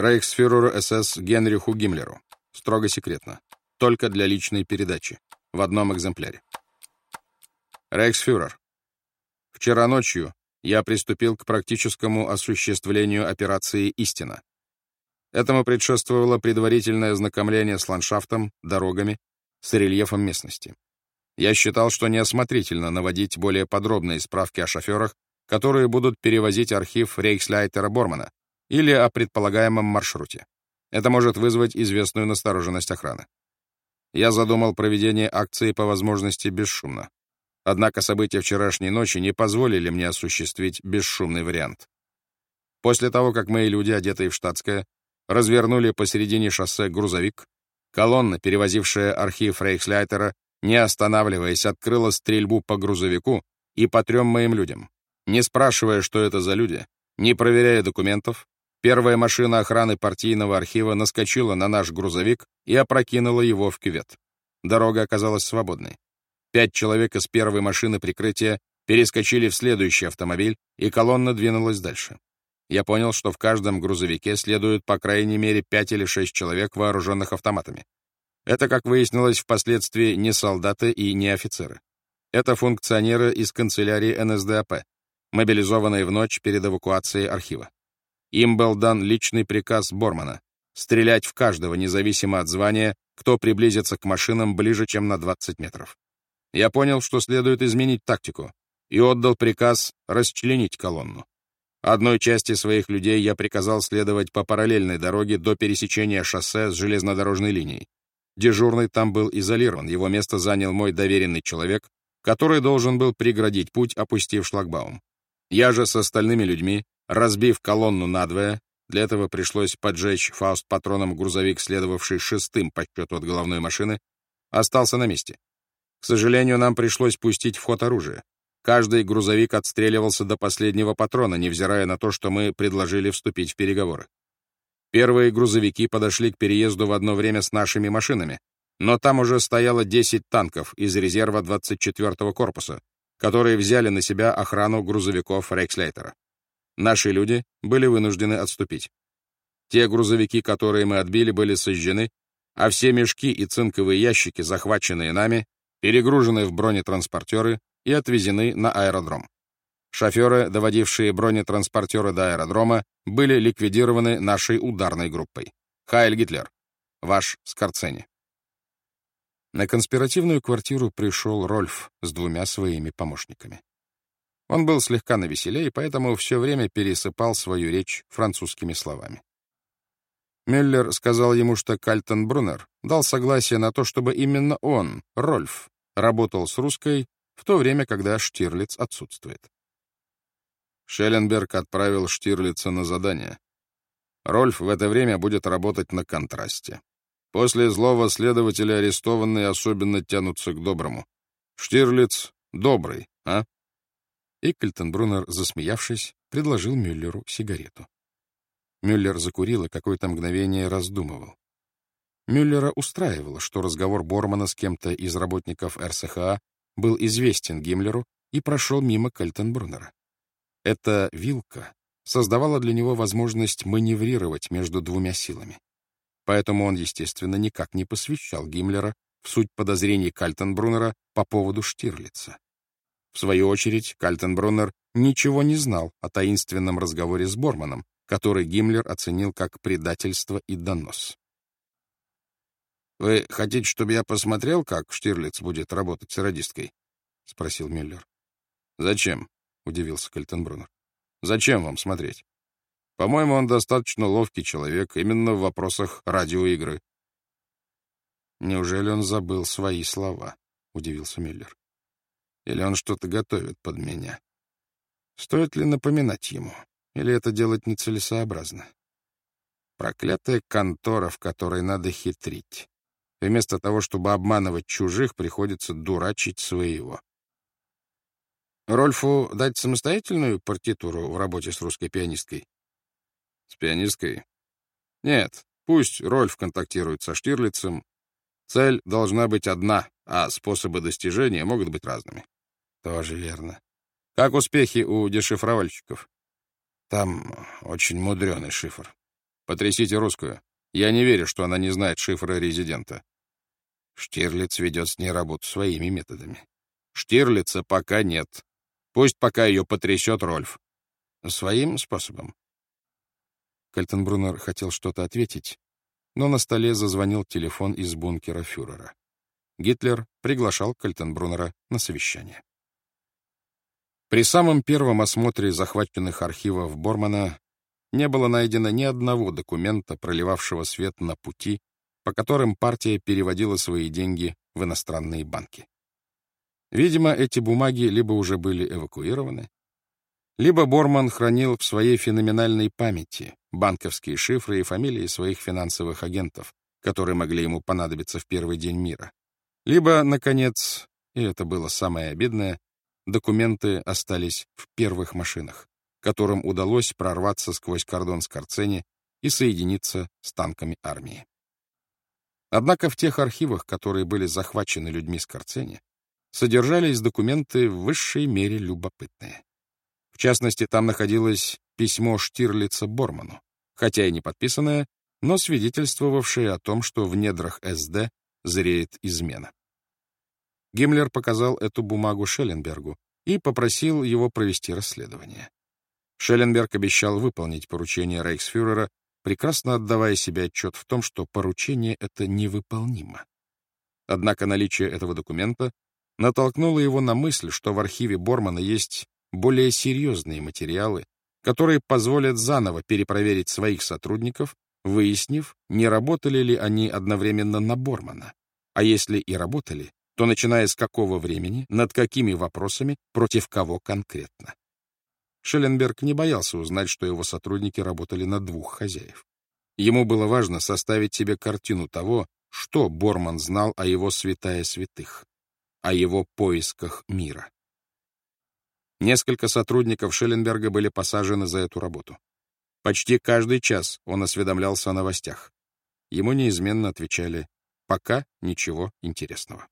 Рейхсфюреру СС Генриху Гиммлеру. Строго секретно. Только для личной передачи. В одном экземпляре. Рейхсфюрер. Вчера ночью я приступил к практическому осуществлению операции «Истина». Этому предшествовало предварительное ознакомление с ландшафтом, дорогами, с рельефом местности. Я считал, что неосмотрительно наводить более подробные справки о шоферах, которые будут перевозить архив рейхсляйтера Бормана или о предполагаемом маршруте. Это может вызвать известную настороженность охраны. Я задумал проведение акции по возможности бесшумно. Однако события вчерашней ночи не позволили мне осуществить бесшумный вариант. После того, как мои люди, одетые в штатское, развернули посередине шоссе грузовик, колонна, перевозившая архив Рейхсляйтера, не останавливаясь, открыла стрельбу по грузовику и по трем моим людям. Не спрашивая, что это за люди, не проверяя документов, первая машина охраны партийного архива наскочила на наш грузовик и опрокинула его в кювет. Дорога оказалась свободной. Пять человек из первой машины прикрытия перескочили в следующий автомобиль, и колонна двинулась дальше. Я понял, что в каждом грузовике следует по крайней мере пять или шесть человек, вооруженных автоматами. Это, как выяснилось впоследствии, не солдаты и не офицеры. Это функционеры из канцелярии НСДАП, мобилизованные в ночь перед эвакуацией архива. Им был дан личный приказ Бормана — стрелять в каждого, независимо от звания, кто приблизится к машинам ближе, чем на 20 метров. Я понял, что следует изменить тактику, и отдал приказ расчленить колонну. Одной части своих людей я приказал следовать по параллельной дороге до пересечения шоссе с железнодорожной линией. Дежурный там был изолирован, его место занял мой доверенный человек, который должен был преградить путь, опустив шлагбаум. Я же с остальными людьми, разбив колонну надвое, для этого пришлось поджечь фауст патроном грузовик, следовавший шестым по счету от головной машины, остался на месте. К сожалению, нам пришлось пустить в ход оружие. Каждый грузовик отстреливался до последнего патрона, невзирая на то, что мы предложили вступить в переговоры. Первые грузовики подошли к переезду в одно время с нашими машинами, но там уже стояло 10 танков из резерва 24-го корпуса, которые взяли на себя охрану грузовиков Рейкслейтера. Наши люди были вынуждены отступить. Те грузовики, которые мы отбили, были сожжены, а все мешки и цинковые ящики, захваченные нами, перегружены в бронетранспортеры и отвезены на аэродром. Шоферы, доводившие бронетранспортеры до аэродрома, были ликвидированы нашей ударной группой. Хайль Гитлер. Ваш Скорцени. На конспиративную квартиру пришел Рольф с двумя своими помощниками. Он был слегка навеселее, и поэтому все время пересыпал свою речь французскими словами. Мюллер сказал ему, что Кальтенбруннер дал согласие на то, чтобы именно он, Рольф, работал с русской в то время, когда Штирлиц отсутствует. Шелленберг отправил Штирлица на задание. Рольф в это время будет работать на контрасте. После злого следователя арестованные особенно тянутся к доброму. Штирлиц добрый, а? И Кальтенбруннер, засмеявшись, предложил Мюллеру сигарету. Мюллер закурил и какое-то мгновение раздумывал. Мюллера устраивало, что разговор Бормана с кем-то из работников РСХА был известен Гиммлеру и прошел мимо Кальтенбруннера. Эта вилка создавала для него возможность маневрировать между двумя силами. Поэтому он, естественно, никак не посвящал Гиммлера в суть подозрений Кальтенбруннера по поводу Штирлица. В свою очередь, Кальтенбруннер ничего не знал о таинственном разговоре с Борманом, который Гиммлер оценил как предательство и донос. «Вы хотите, чтобы я посмотрел, как Штирлиц будет работать с радисткой?» — спросил Мюллер. «Зачем?» — удивился Кальтенбруннер. «Зачем вам смотреть? По-моему, он достаточно ловкий человек именно в вопросах радиоигры». «Неужели он забыл свои слова?» — удивился Мюллер. «Или он что-то готовит под меня? Стоит ли напоминать ему? Или это делать нецелесообразно?» Проклятая контора, в которой надо хитрить. Вместо того, чтобы обманывать чужих, приходится дурачить своего. Рольфу дать самостоятельную партитуру в работе с русской пианисткой? С пианисткой? Нет, пусть Рольф контактирует со Штирлицем. Цель должна быть одна, а способы достижения могут быть разными. Тоже верно. Как успехи у дешифровальщиков? Там очень мудреный шифр. Потрясите русскую. Я не верю, что она не знает шифра резидента. Штирлиц ведет с ней работу своими методами. Штирлица пока нет. Пусть пока ее потрясет Рольф. Своим способом. Кальтенбруннер хотел что-то ответить, но на столе зазвонил телефон из бункера фюрера. Гитлер приглашал Кальтенбруннера на совещание. При самом первом осмотре захваченных архивов Бормана не было найдено ни одного документа, проливавшего свет на пути, по которым партия переводила свои деньги в иностранные банки. Видимо, эти бумаги либо уже были эвакуированы, либо Борман хранил в своей феноменальной памяти банковские шифры и фамилии своих финансовых агентов, которые могли ему понадобиться в первый день мира. Либо, наконец, и это было самое обидное, документы остались в первых машинах, которым удалось прорваться сквозь кордон Скорцени и соединиться с танками армии. Однако в тех архивах, которые были захвачены людьми Скорцени, содержались документы в высшей мере любопытные. В частности, там находилось письмо Штирлица Борману, хотя и не подписанное, но свидетельствовавшее о том, что в недрах СД зреет измена. Гиммлер показал эту бумагу Шелленбергу и попросил его провести расследование. Шелленберг обещал выполнить поручение рейхсфюрера, прекрасно отдавая себе отчет в том, что поручение это невыполнимо. Однако наличие этого документа натолкнуло его на мысль, что в архиве Бормана есть более серьезные материалы, которые позволят заново перепроверить своих сотрудников, выяснив, не работали ли они одновременно на Бормана, а если и работали, то начиная с какого времени, над какими вопросами, против кого конкретно. Шелленберг не боялся узнать, что его сотрудники работали на двух хозяев. Ему было важно составить себе картину того, что Борман знал о его святая святых, о его поисках мира. Несколько сотрудников Шелленберга были посажены за эту работу. Почти каждый час он осведомлялся о новостях. Ему неизменно отвечали «пока ничего интересного».